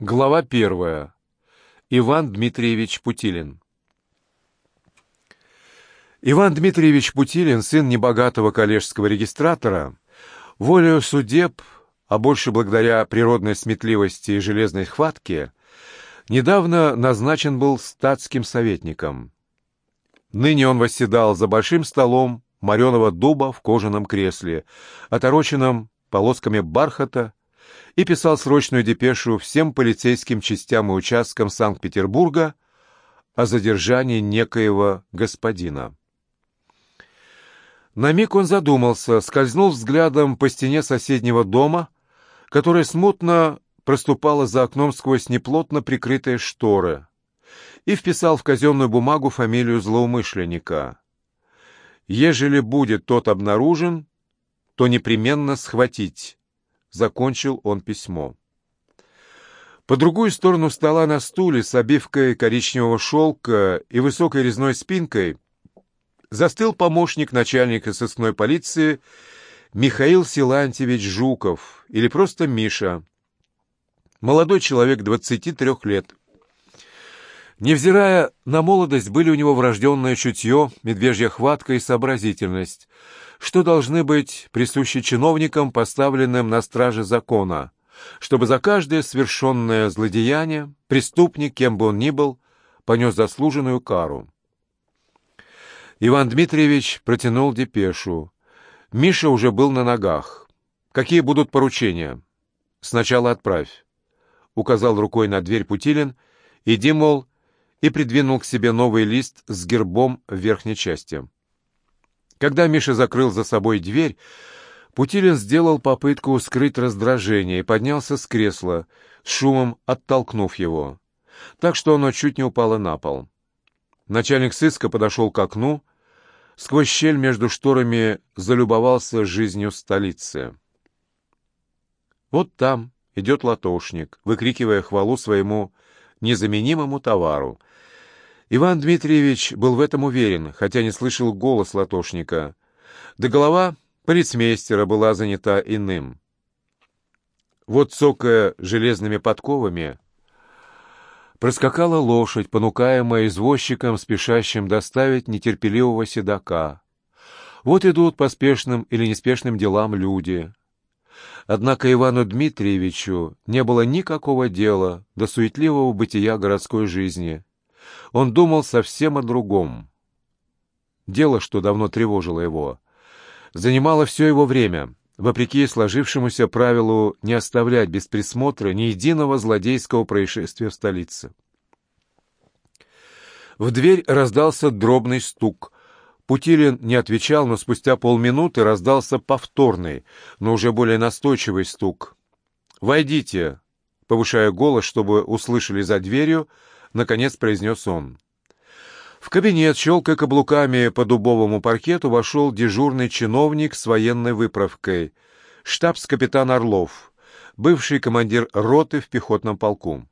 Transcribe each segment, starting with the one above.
Глава первая. Иван Дмитриевич Путилин. Иван Дмитриевич Путилин, сын небогатого коллежского регистратора, волею судеб, а больше благодаря природной сметливости и железной хватке, недавно назначен был статским советником. Ныне он восседал за большим столом мореного дуба в кожаном кресле, отороченном полосками бархата и писал срочную депешу всем полицейским частям и участкам Санкт-Петербурга о задержании некоего господина. На миг он задумался, скользнул взглядом по стене соседнего дома, которая смутно проступала за окном сквозь неплотно прикрытые шторы, и вписал в казенную бумагу фамилию злоумышленника. Ежели будет тот обнаружен, то непременно схватить. Закончил он письмо. По другую сторону стола на стуле с обивкой коричневого шелка и высокой резной спинкой застыл помощник начальника сыскной полиции Михаил Силантьевич Жуков, или просто Миша. Молодой человек 23 лет. Невзирая на молодость, были у него врожденное чутье, медвежья хватка и сообразительность — что должны быть присущи чиновникам, поставленным на страже закона, чтобы за каждое совершенное злодеяние преступник, кем бы он ни был, понес заслуженную кару. Иван Дмитриевич протянул депешу. Миша уже был на ногах. «Какие будут поручения?» «Сначала отправь», — указал рукой на дверь Путилин. «Иди, мол», и придвинул к себе новый лист с гербом в верхней части. Когда Миша закрыл за собой дверь, Путилин сделал попытку скрыть раздражение и поднялся с кресла, шумом оттолкнув его, так что оно чуть не упало на пол. Начальник сыска подошел к окну, сквозь щель между шторами залюбовался жизнью столицы. Вот там идет латошник, выкрикивая хвалу своему незаменимому товару, Иван Дмитриевич был в этом уверен, хотя не слышал голос латошника. Да голова полицмейстера была занята иным. Вот, цокая железными подковами, проскакала лошадь, понукаемая извозчиком, спешащим доставить нетерпеливого седока. Вот идут поспешным или неспешным делам люди. Однако Ивану Дмитриевичу не было никакого дела до суетливого бытия городской жизни — он думал совсем о другом. Дело, что давно тревожило его, занимало все его время, вопреки сложившемуся правилу не оставлять без присмотра ни единого злодейского происшествия в столице. В дверь раздался дробный стук. Путилин не отвечал, но спустя полминуты раздался повторный, но уже более настойчивый стук. «Войдите!» Повышая голос, чтобы услышали за дверью, — наконец произнес он. В кабинет, щелкая каблуками по дубовому паркету, вошел дежурный чиновник с военной выправкой, штабс-капитан Орлов, бывший командир роты в пехотном полку.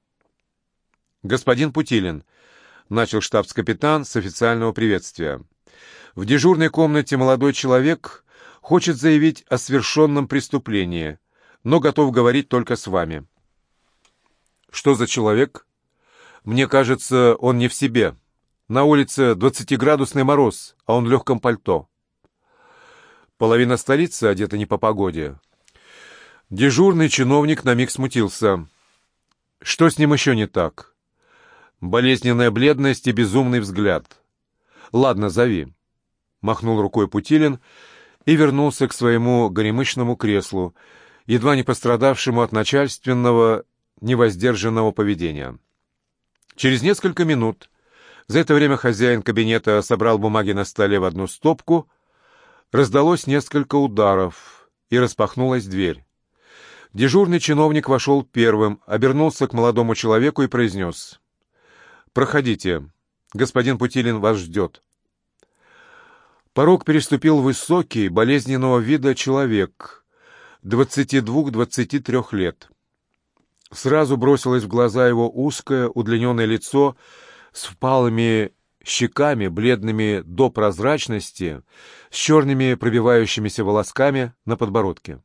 «Господин Путилин», — начал штабс-капитан с официального приветствия, — «в дежурной комнате молодой человек хочет заявить о совершенном преступлении, но готов говорить только с вами». «Что за человек?» Мне кажется, он не в себе. На улице двадцатиградусный мороз, а он в легком пальто. Половина столицы одета не по погоде. Дежурный чиновник на миг смутился. Что с ним еще не так? Болезненная бледность и безумный взгляд. «Ладно, зови», — махнул рукой Путилин и вернулся к своему горемычному креслу, едва не пострадавшему от начальственного невоздержанного поведения. Через несколько минут, за это время хозяин кабинета собрал бумаги на столе в одну стопку, раздалось несколько ударов, и распахнулась дверь. Дежурный чиновник вошел первым, обернулся к молодому человеку и произнес. «Проходите. Господин Путилин вас ждет». Порог переступил высокий, болезненного вида человек, 22-23 лет. Сразу бросилось в глаза его узкое, удлиненное лицо с впалыми щеками, бледными до прозрачности, с черными пробивающимися волосками на подбородке.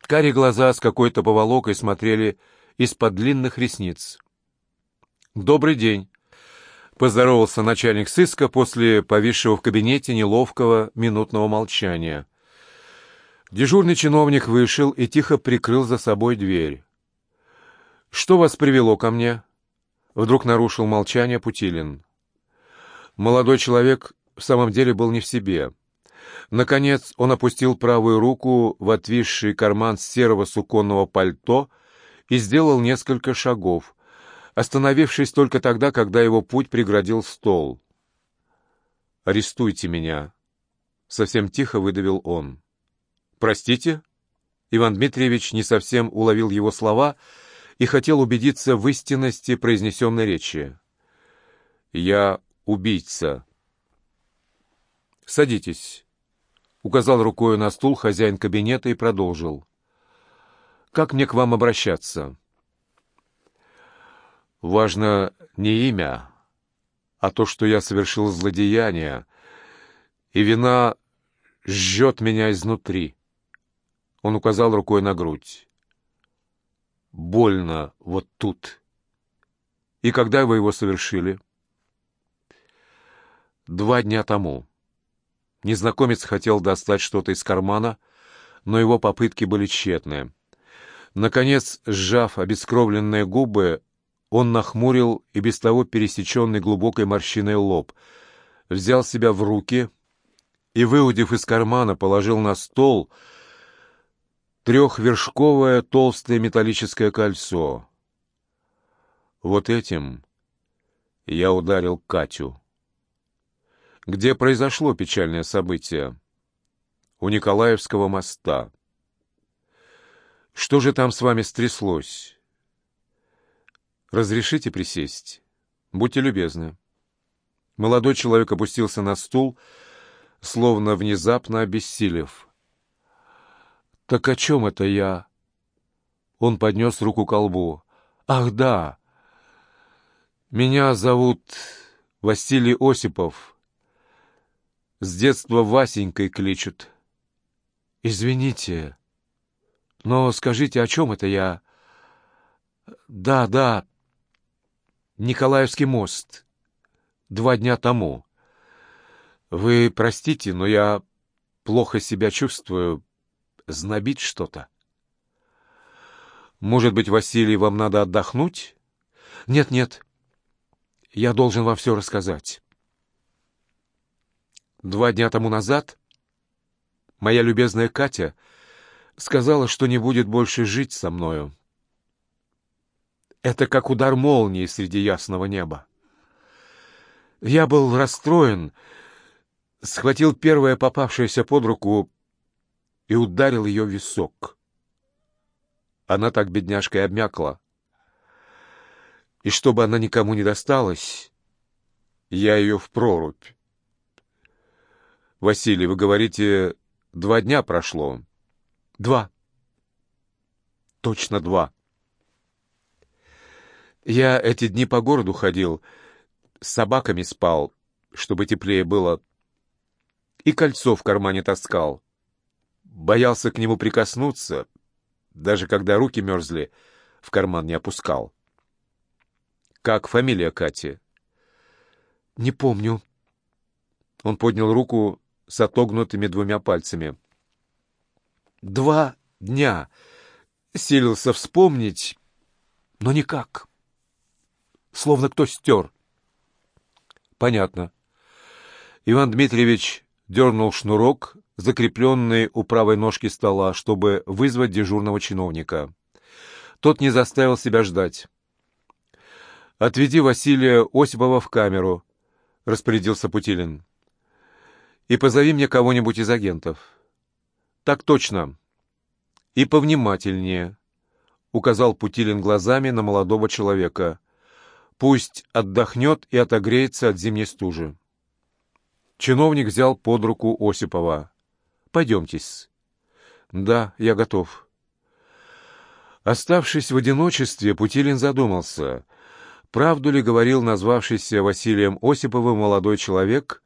Карие глаза с какой-то поволокой смотрели из-под длинных ресниц. «Добрый день», — поздоровался начальник сыска после повисшего в кабинете неловкого минутного молчания. Дежурный чиновник вышел и тихо прикрыл за собой дверь. «Что вас привело ко мне?» Вдруг нарушил молчание Путилин. Молодой человек в самом деле был не в себе. Наконец он опустил правую руку в отвисший карман серого суконного пальто и сделал несколько шагов, остановившись только тогда, когда его путь преградил стол. «Арестуйте меня», — совсем тихо выдавил он. «Простите?» Иван Дмитриевич не совсем уловил его слова и хотел убедиться в истинности произнесенной речи. «Я убийца». «Садитесь», — указал рукой на стул хозяин кабинета и продолжил. «Как мне к вам обращаться?» «Важно не имя, а то, что я совершил злодеяние, и вина жжет меня изнутри». Он указал рукой на грудь. «Больно вот тут». «И когда вы его совершили?» «Два дня тому». Незнакомец хотел достать что-то из кармана, но его попытки были тщетны. Наконец, сжав обескровленные губы, он нахмурил и без того пересеченный глубокой морщиной лоб, взял себя в руки и, выудив из кармана, положил на стол трехвершковое толстое металлическое кольцо. Вот этим я ударил Катю где произошло печальное событие. У Николаевского моста. Что же там с вами стряслось? Разрешите присесть? Будьте любезны. Молодой человек опустился на стул, словно внезапно обессилев. «Так о чем это я?» Он поднес руку к колбу. «Ах, да! Меня зовут Василий Осипов». С детства Васенькой кличут. Извините, но скажите, о чем это я? Да, да, Николаевский мост. Два дня тому. Вы простите, но я плохо себя чувствую. Знобить что-то. Может быть, Василий, вам надо отдохнуть? Нет, нет. Я должен вам все рассказать. Два дня тому назад моя любезная Катя сказала, что не будет больше жить со мною. Это как удар молнии среди ясного неба. Я был расстроен, схватил первое попавшееся под руку и ударил ее в висок. Она так, бедняжкой, обмякла. И чтобы она никому не досталась, я ее в прорубь. Василий, вы говорите, два дня прошло? Два. Точно два. Я эти дни по городу ходил, с собаками спал, чтобы теплее было, и кольцо в кармане таскал. Боялся к нему прикоснуться, даже когда руки мерзли, в карман не опускал. Как фамилия Кати? Не помню. Он поднял руку с отогнутыми двумя пальцами. Два дня силился вспомнить, но никак. Словно кто стер. Понятно. Иван Дмитриевич дернул шнурок, закрепленный у правой ножки стола, чтобы вызвать дежурного чиновника. Тот не заставил себя ждать. «Отведи Василия Осипова в камеру», — распорядился Путилин и позови мне кого-нибудь из агентов. Так точно. И повнимательнее, указал Путилин глазами на молодого человека. Пусть отдохнет и отогреется от зимней стужи. Чиновник взял под руку Осипова. «Пойдемтесь». «Да, я готов». Оставшись в одиночестве, Путилин задумался, правду ли говорил назвавшийся Василием Осиповым молодой человек,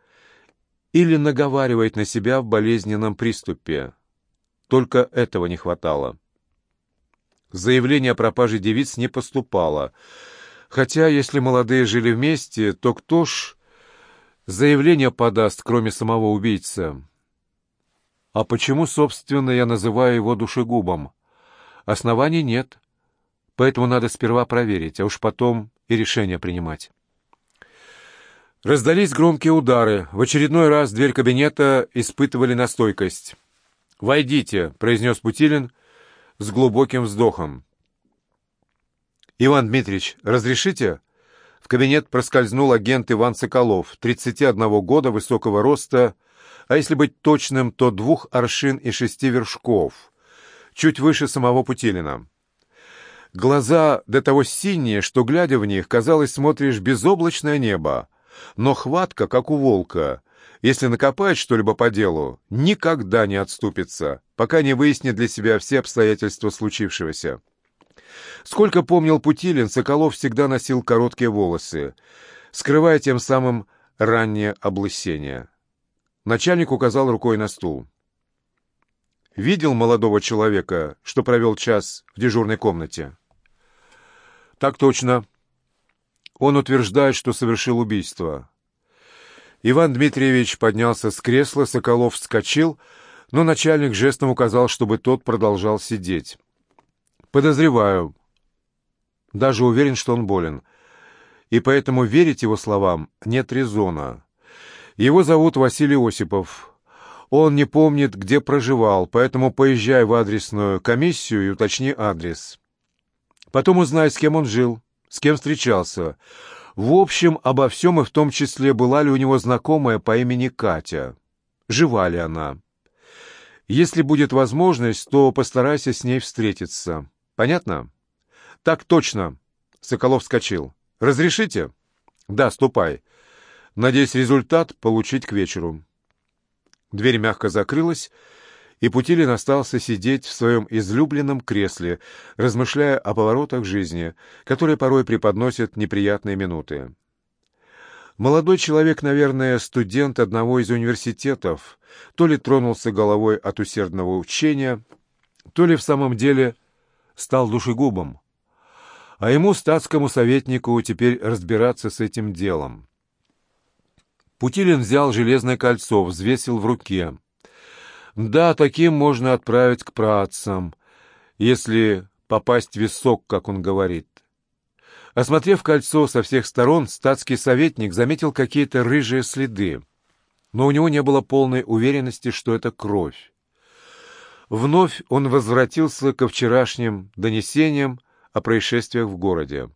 или наговаривает на себя в болезненном приступе. Только этого не хватало. заявление о пропаже девиц не поступало. Хотя, если молодые жили вместе, то кто ж заявление подаст, кроме самого убийцы? А почему, собственно, я называю его душегубом? Оснований нет, поэтому надо сперва проверить, а уж потом и решение принимать. Раздались громкие удары. В очередной раз дверь кабинета испытывали на стойкость. «Войдите», — произнес Путилин с глубоким вздохом. «Иван Дмитриевич, разрешите?» В кабинет проскользнул агент Иван Соколов, 31 года, высокого роста, а если быть точным, то двух аршин и шести вершков, чуть выше самого Путилина. Глаза до того синие, что, глядя в них, казалось, смотришь безоблачное небо, но хватка, как у волка. Если накопает что-либо по делу, никогда не отступится, пока не выяснит для себя все обстоятельства случившегося. Сколько помнил Путилин, Соколов всегда носил короткие волосы, скрывая тем самым раннее облысение. Начальник указал рукой на стул. «Видел молодого человека, что провел час в дежурной комнате?» «Так точно. Он утверждает, что совершил убийство». Иван Дмитриевич поднялся с кресла, Соколов вскочил, но начальник жестом указал, чтобы тот продолжал сидеть. «Подозреваю. Даже уверен, что он болен. И поэтому верить его словам нет резона. Его зовут Василий Осипов. Он не помнит, где проживал, поэтому поезжай в адресную комиссию и уточни адрес. Потом узнай, с кем он жил, с кем встречался. В общем, обо всем и в том числе, была ли у него знакомая по имени Катя. Жива ли она? Если будет возможность, то постарайся с ней встретиться. Понятно? Так точно. Соколов вскочил. Разрешите? Да, ступай. Надеюсь, результат получить к вечеру. Дверь мягко закрылась, и Путилин остался сидеть в своем излюбленном кресле, размышляя о поворотах жизни, которые порой преподносят неприятные минуты. Молодой человек, наверное, студент одного из университетов, то ли тронулся головой от усердного учения, то ли в самом деле стал душегубом. А ему, статскому советнику, теперь разбираться с этим делом. Путилин взял железное кольцо, взвесил в руке. Да, таким можно отправить к працам, если попасть в висок, как он говорит. Осмотрев кольцо со всех сторон, статский советник заметил какие-то рыжие следы, но у него не было полной уверенности, что это кровь. Вновь он возвратился ко вчерашним донесениям о происшествиях в городе.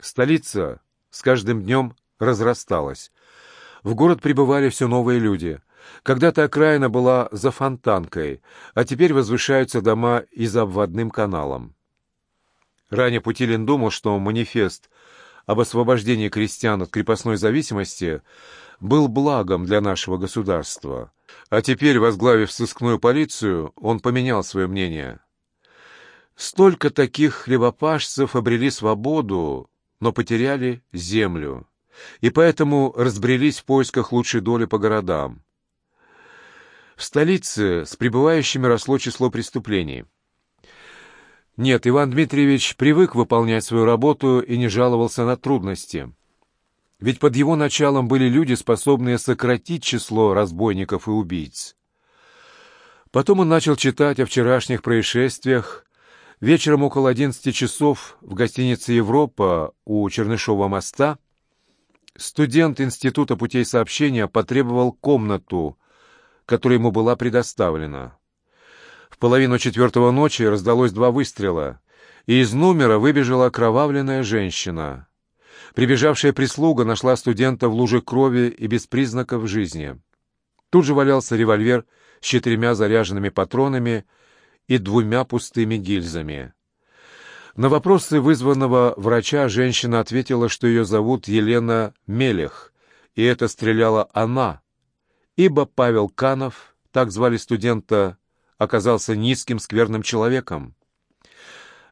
Столица с каждым днем разрасталась. В город прибывали все новые люди. Когда-то окраина была за фонтанкой, а теперь возвышаются дома и за обводным каналом. Ранее Путилин думал, что манифест об освобождении крестьян от крепостной зависимости был благом для нашего государства. А теперь, возглавив сыскную полицию, он поменял свое мнение. Столько таких хлебопашцев обрели свободу, но потеряли землю и поэтому разбрелись в поисках лучшей доли по городам. В столице с прибывающими росло число преступлений. Нет, Иван Дмитриевич привык выполнять свою работу и не жаловался на трудности. Ведь под его началом были люди, способные сократить число разбойников и убийц. Потом он начал читать о вчерашних происшествиях. Вечером около одиннадцати часов в гостинице «Европа» у Чернышова моста Студент Института путей сообщения потребовал комнату, которая ему была предоставлена. В половину четвертого ночи раздалось два выстрела, и из номера выбежала окровавленная женщина. Прибежавшая прислуга нашла студента в луже крови и без признаков жизни. Тут же валялся револьвер с четырьмя заряженными патронами и двумя пустыми гильзами. На вопросы вызванного врача женщина ответила, что ее зовут Елена Мелех, и это стреляла она, ибо Павел Канов, так звали студента, оказался низким скверным человеком.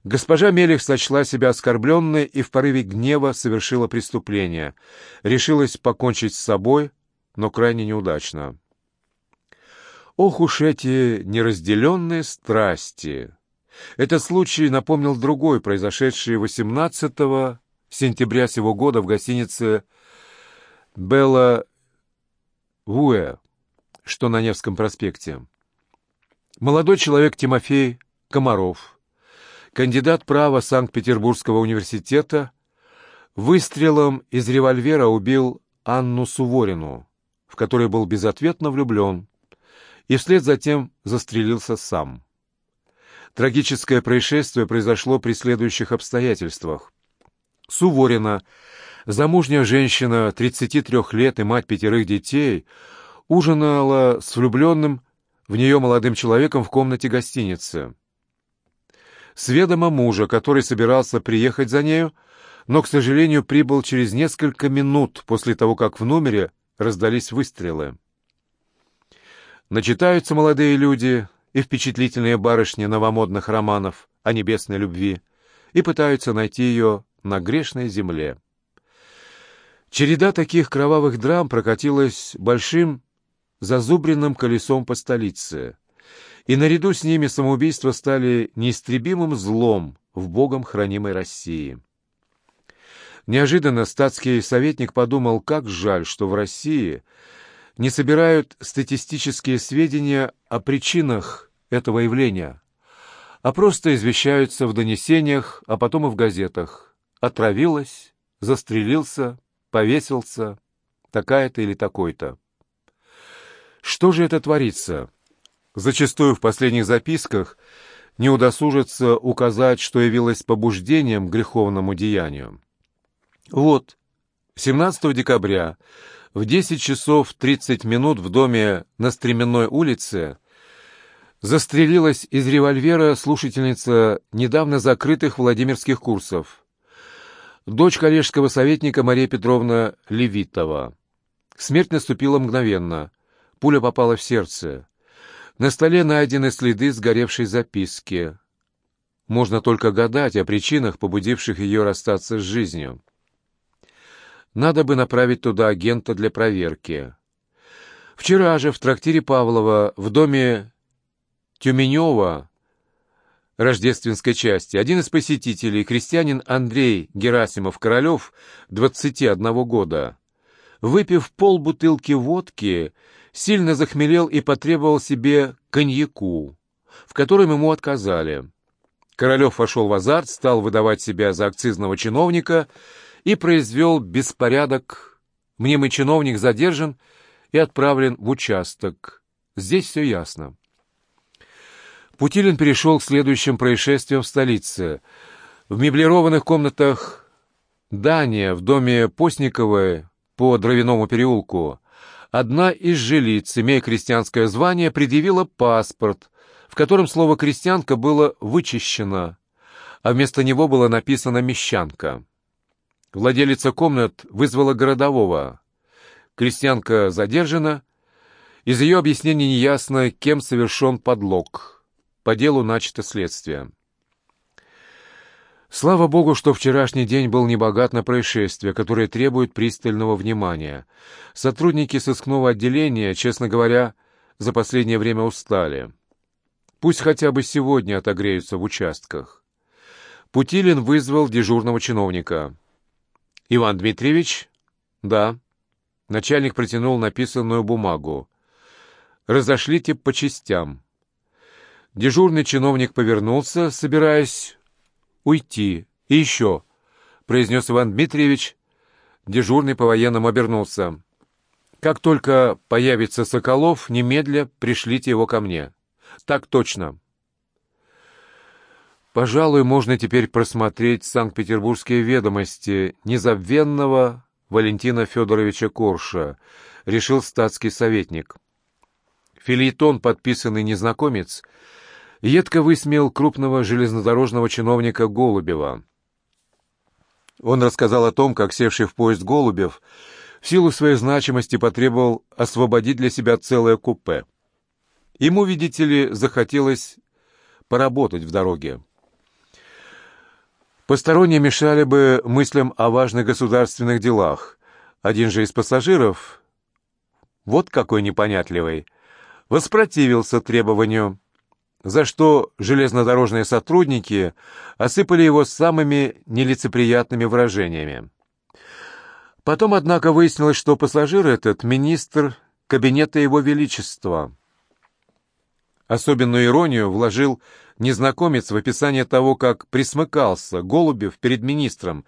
Госпожа Мелех сочла себя оскорбленной и в порыве гнева совершила преступление. Решилась покончить с собой, но крайне неудачно. Ох уж эти неразделенные страсти! Этот случай напомнил другой, произошедший 18 сентября сего года в гостинице «Белла Вуэ», что на Невском проспекте. Молодой человек Тимофей Комаров, кандидат права Санкт-Петербургского университета, выстрелом из револьвера убил Анну Суворину, в которой был безответно влюблен, и вслед за тем застрелился сам. Трагическое происшествие произошло при следующих обстоятельствах. Суворина, замужняя женщина, 33 лет и мать пятерых детей, ужинала с влюбленным в нее молодым человеком в комнате гостиницы. С ведома мужа, который собирался приехать за нею, но, к сожалению, прибыл через несколько минут после того, как в номере раздались выстрелы. Начитаются молодые люди и впечатлительные барышни новомодных романов о небесной любви и пытаются найти ее на грешной земле. Череда таких кровавых драм прокатилась большим зазубренным колесом по столице, и наряду с ними самоубийства стали неистребимым злом в богом хранимой России. Неожиданно статский советник подумал, как жаль, что в России – не собирают статистические сведения о причинах этого явления, а просто извещаются в донесениях, а потом и в газетах. Отравилась, застрелился, повесился, такая-то или такой-то. Что же это творится? Зачастую в последних записках не удосужится указать, что явилось побуждением к греховному деянию. Вот, 17 декабря в 10 часов 30 минут в доме на Стременной улице застрелилась из револьвера слушательница недавно закрытых Владимирских курсов, дочь коллежского советника Мария Петровна Левитова. Смерть наступила мгновенно. Пуля попала в сердце. На столе найдены следы сгоревшей записки. Можно только гадать о причинах, побудивших ее расстаться с жизнью. Надо бы направить туда агента для проверки. Вчера же в трактире Павлова в доме Тюменева рождественской части один из посетителей, крестьянин Андрей Герасимов-Королев, 21 года, выпив полбутылки водки, сильно захмелел и потребовал себе коньяку, в котором ему отказали. Королев вошел в азарт, стал выдавать себя за акцизного чиновника — и произвел беспорядок. Мнимый чиновник задержан и отправлен в участок. Здесь все ясно. Путилин перешел к следующим происшествиям в столице. В меблированных комнатах Дания в доме Постниковой по Дровяному переулку одна из жилиц, имея крестьянское звание, предъявила паспорт, в котором слово «крестьянка» было вычищено, а вместо него было написано «мещанка». Владелица комнат вызвала городового. Крестьянка задержана. Из ее объяснений неясно, кем совершен подлог. По делу начато следствие. Слава богу, что вчерашний день был небогат на происшествия, которые требуют пристального внимания. Сотрудники сыскного отделения, честно говоря, за последнее время устали. Пусть хотя бы сегодня отогреются в участках. Путилин вызвал дежурного чиновника. «Иван Дмитриевич?» «Да». Начальник протянул написанную бумагу. «Разошлите по частям». Дежурный чиновник повернулся, собираясь уйти. «И еще», — произнес Иван Дмитриевич. Дежурный по-военному обернулся. «Как только появится Соколов, немедля пришлите его ко мне». «Так точно». Пожалуй, можно теперь просмотреть Санкт-Петербургские ведомости незабвенного Валентина Федоровича Корша, решил статский советник. Филейтон, подписанный незнакомец, едко высмеял крупного железнодорожного чиновника Голубева. Он рассказал о том, как севший в поезд Голубев в силу своей значимости потребовал освободить для себя целое купе. Ему, видите ли, захотелось поработать в дороге. Посторонние мешали бы мыслям о важных государственных делах. Один же из пассажиров, вот какой непонятливый, воспротивился требованию. за что железнодорожные сотрудники осыпали его самыми нелицеприятными выражениями. Потом, однако, выяснилось, что пассажир этот — министр кабинета Его Величества. Особенную иронию вложил незнакомец в описание того, как присмыкался Голубев перед министром,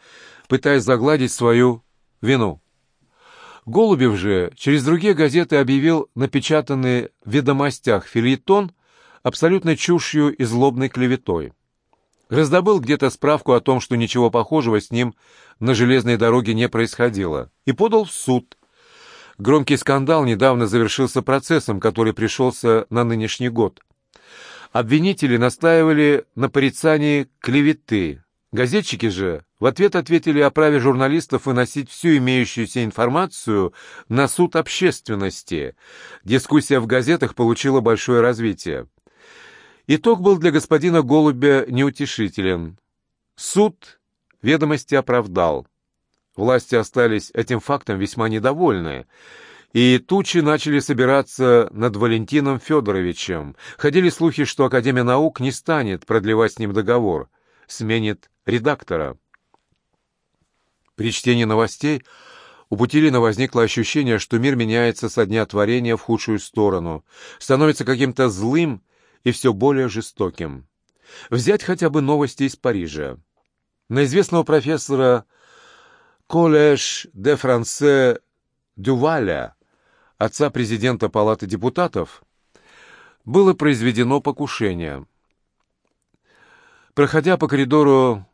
пытаясь загладить свою вину. Голубев же через другие газеты объявил напечатанный в «Ведомостях» филитон абсолютно чушью и злобной клеветой. Раздобыл где-то справку о том, что ничего похожего с ним на железной дороге не происходило, и подал в суд. Громкий скандал недавно завершился процессом, который пришелся на нынешний год. Обвинители настаивали на порицании клеветы. Газетчики же в ответ ответили о праве журналистов выносить всю имеющуюся информацию на суд общественности. Дискуссия в газетах получила большое развитие. Итог был для господина Голубя неутешителен. Суд ведомости оправдал. Власти остались этим фактом весьма недовольны, и тучи начали собираться над Валентином Федоровичем. Ходили слухи, что Академия наук не станет продлевать с ним договор, сменит редактора. При чтении новостей у Путилина возникло ощущение, что мир меняется со дня творения в худшую сторону, становится каким-то злым и все более жестоким. Взять хотя бы новости из Парижа. На известного профессора Коллеж де Франце Дюваля, отца президента Палаты депутатов, было произведено покушение. Проходя по коридору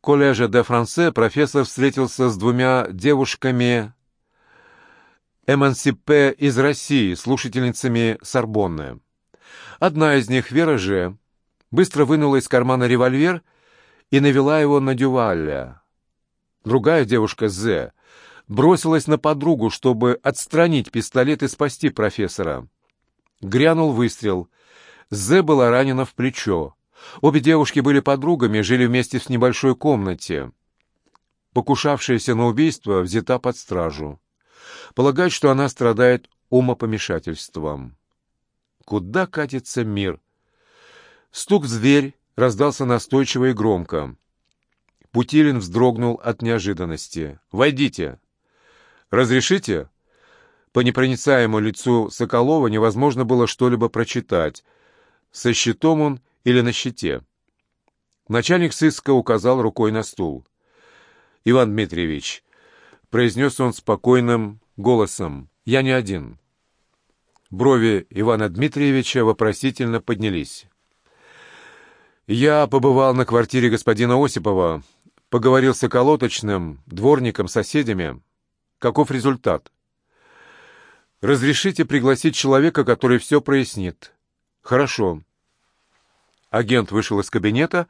коллежа де Франце, профессор встретился с двумя девушками эмансипе из России, слушательницами Сорбонны. Одна из них, Вера Же, быстро вынула из кармана револьвер и навела его на Дюваля. Другая девушка, Зе, бросилась на подругу, чтобы отстранить пистолет и спасти профессора. Грянул выстрел. Зе была ранена в плечо. Обе девушки были подругами, жили вместе в небольшой комнате. Покушавшаяся на убийство взята под стражу. Полагают, что она страдает умопомешательством. Куда катится мир? Стук в дверь раздался настойчиво и громко. Путилин вздрогнул от неожиданности. «Войдите!» «Разрешите?» По непроницаемому лицу Соколова невозможно было что-либо прочитать. Со щитом он или на щите. Начальник сыска указал рукой на стул. «Иван Дмитриевич», — произнес он спокойным голосом, — «я не один». Брови Ивана Дмитриевича вопросительно поднялись. «Я побывал на квартире господина Осипова, поговорил с околоточным, дворником, соседями. Каков результат?» «Разрешите пригласить человека, который все прояснит». «Хорошо». Агент вышел из кабинета,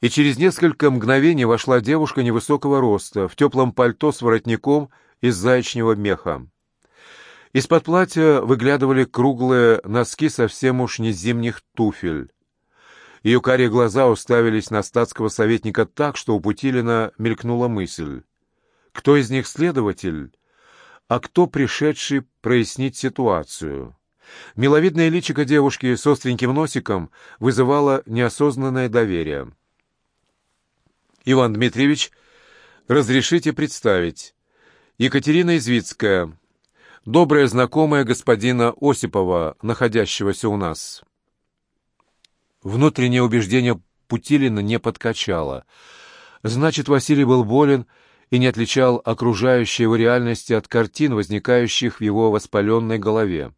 и через несколько мгновений вошла девушка невысокого роста, в теплом пальто с воротником из заячьего меха. Из-под платья выглядывали круглые носки совсем уж не зимних туфель. Ее карие глаза уставились на статского советника так, что у Путилина мелькнула мысль. Кто из них следователь, а кто пришедший прояснить ситуацию? Миловидное личико девушки с остреньким носиком вызывало неосознанное доверие. «Иван Дмитриевич, разрешите представить. Екатерина Извицкая, добрая знакомая господина Осипова, находящегося у нас. Внутреннее убеждение Путилина не подкачало. Значит, Василий был болен и не отличал окружающей его реальности от картин, возникающих в его воспаленной голове.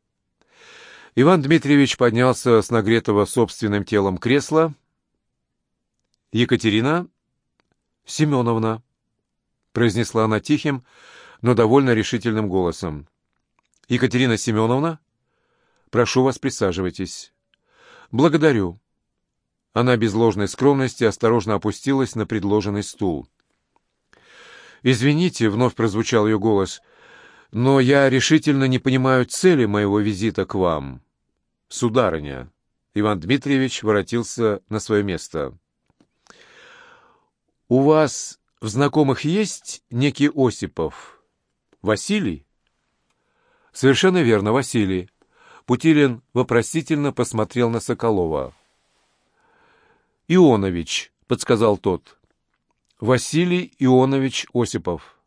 Иван Дмитриевич поднялся с нагретого собственным телом кресла. «Екатерина Семеновна», — произнесла она тихим, но довольно решительным голосом. Екатерина Семеновна, прошу вас, присаживайтесь. Благодарю. Она без ложной скромности осторожно опустилась на предложенный стул. «Извините», — вновь прозвучал ее голос, — «но я решительно не понимаю цели моего визита к вам». «Сударыня», — Иван Дмитриевич воротился на свое место. «У вас в знакомых есть некий Осипов? Василий?» «Совершенно верно, Василий. Путилин вопросительно посмотрел на Соколова. «Ионович», — подсказал тот. «Василий Ионович Осипов».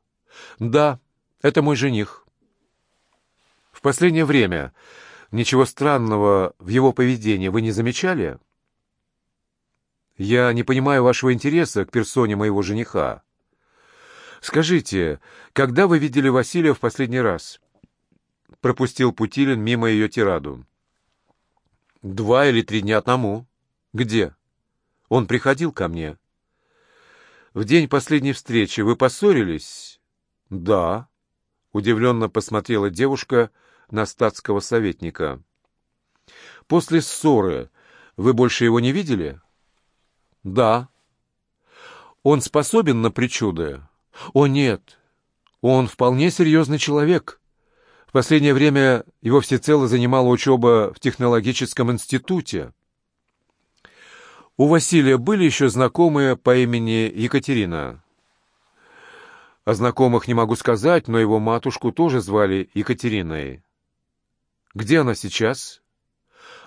«Да, это мой жених». «В последнее время ничего странного в его поведении вы не замечали?» «Я не понимаю вашего интереса к персоне моего жениха». «Скажите, когда вы видели Василия в последний раз?» Пропустил Путилин мимо ее тираду. «Два или три дня тому». «Где?» «Он приходил ко мне». «В день последней встречи вы поссорились?» «Да», — удивленно посмотрела девушка на статского советника. «После ссоры вы больше его не видели?» «Да». «Он способен на причуды?» О нет, он вполне серьезный человек. В последнее время его всецело занимала учеба в технологическом институте. У Василия были еще знакомые по имени Екатерина. О знакомых не могу сказать, но его матушку тоже звали Екатериной. Где она сейчас?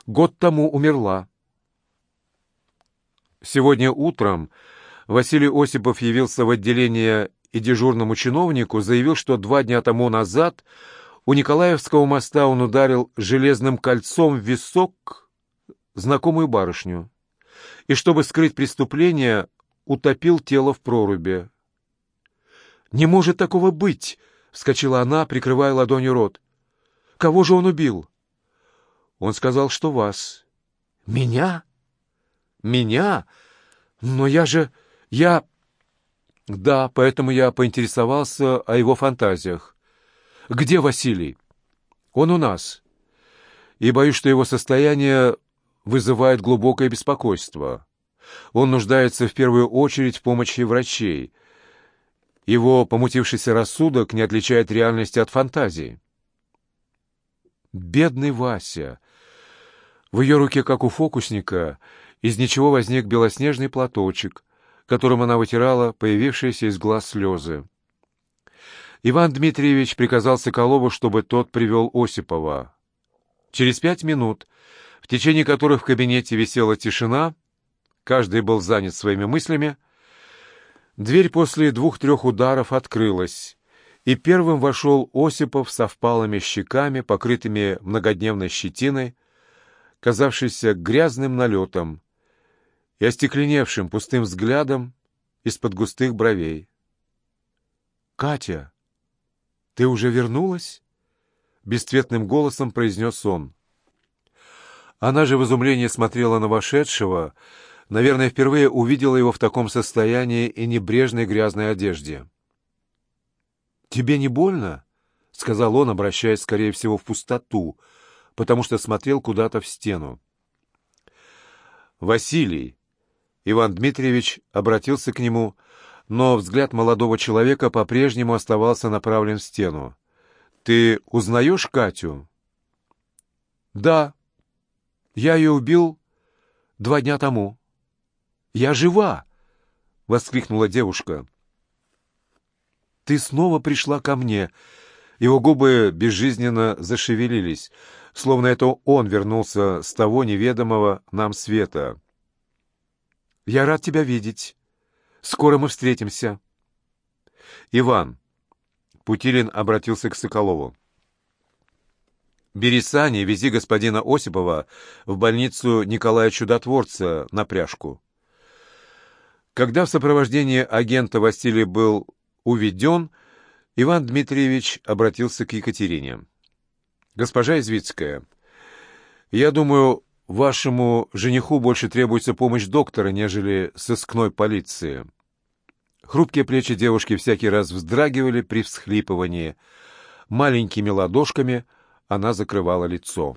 Год тому умерла. Сегодня утром Василий Осипов явился в отделение и дежурному чиновнику заявил, что два дня тому назад у Николаевского моста он ударил железным кольцом в висок знакомую барышню, и, чтобы скрыть преступление, утопил тело в проруби. «Не может такого быть!» — вскочила она, прикрывая ладонью рот. «Кого же он убил?» «Он сказал, что вас». «Меня?» «Меня? Но я же...» Я... Да, поэтому я поинтересовался о его фантазиях. Где Василий? Он у нас. И боюсь, что его состояние вызывает глубокое беспокойство. Он нуждается в первую очередь в помощи врачей. Его помутившийся рассудок не отличает реальности от фантазии. Бедный Вася! В ее руке, как у фокусника, из ничего возник белоснежный платочек — которым она вытирала появившиеся из глаз слезы. Иван Дмитриевич приказал Соколову, чтобы тот привел Осипова. Через пять минут, в течение которых в кабинете висела тишина, каждый был занят своими мыслями, дверь после двух-трех ударов открылась, и первым вошел Осипов со впалыми щеками, покрытыми многодневной щетиной, казавшейся грязным налетом, и остекленевшим пустым взглядом из-под густых бровей. «Катя, ты уже вернулась?» — бесцветным голосом произнес он. Она же в изумлении смотрела на вошедшего, наверное, впервые увидела его в таком состоянии и небрежной грязной одежде. «Тебе не больно?» — сказал он, обращаясь, скорее всего, в пустоту, потому что смотрел куда-то в стену. «Василий!» Иван Дмитриевич обратился к нему, но взгляд молодого человека по-прежнему оставался направлен в стену. «Ты узнаешь Катю?» «Да. Я ее убил два дня тому». «Я жива!» — воскликнула девушка. «Ты снова пришла ко мне». Его губы безжизненно зашевелились, словно это он вернулся с того неведомого нам света. Я рад тебя видеть. Скоро мы встретимся. Иван. Путилин обратился к Соколову. Бери сани, вези господина Осипова в больницу Николая Чудотворца на пряжку. Когда в сопровождении агента Василий был уведен, Иван Дмитриевич обратился к Екатерине. «Госпожа Извицкая, я думаю, Вашему жениху больше требуется помощь доктора, нежели сыскной полиции. Хрупкие плечи девушки всякий раз вздрагивали при всхлипывании. Маленькими ладошками она закрывала лицо.